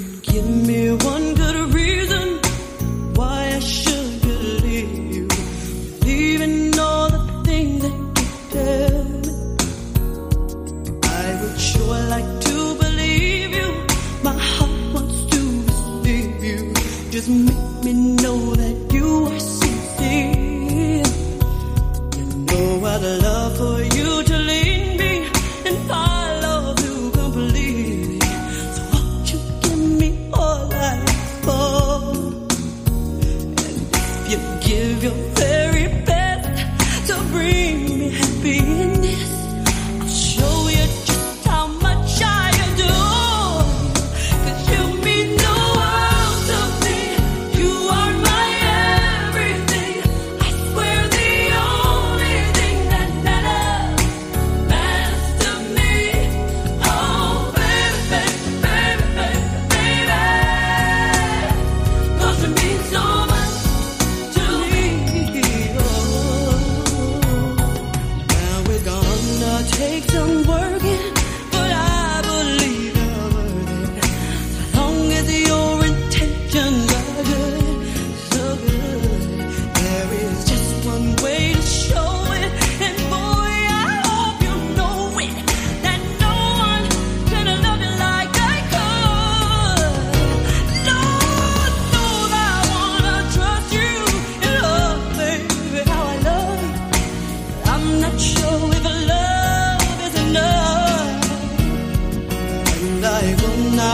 could give me one good reason why I should believe you, believing all the things that you tell me, I would sure like to believe you. My heart wants to receive you. Just make me know that you are sincere. You know what love for.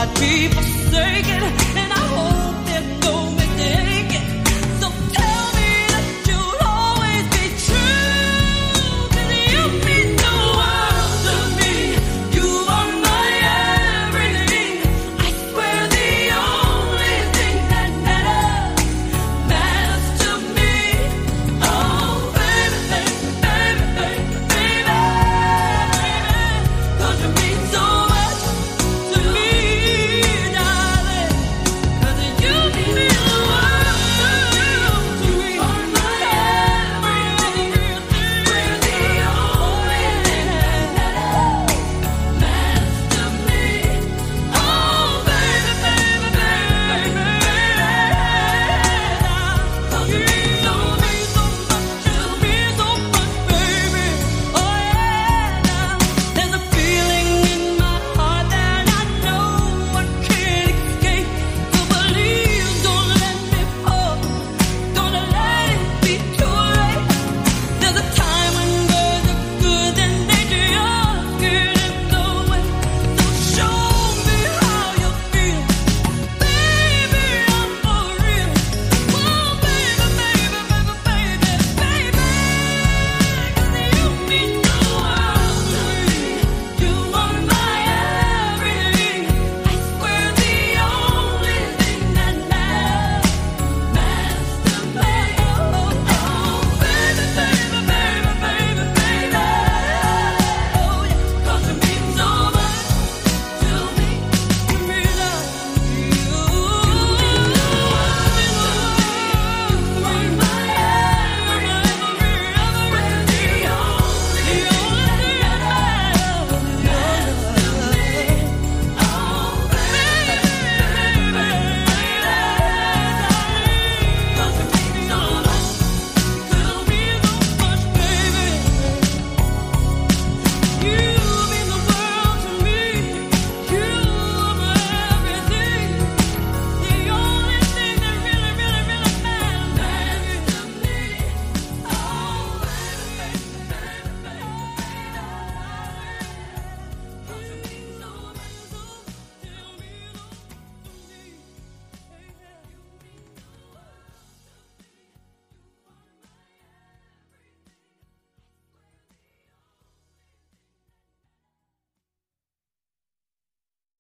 not be forsaken.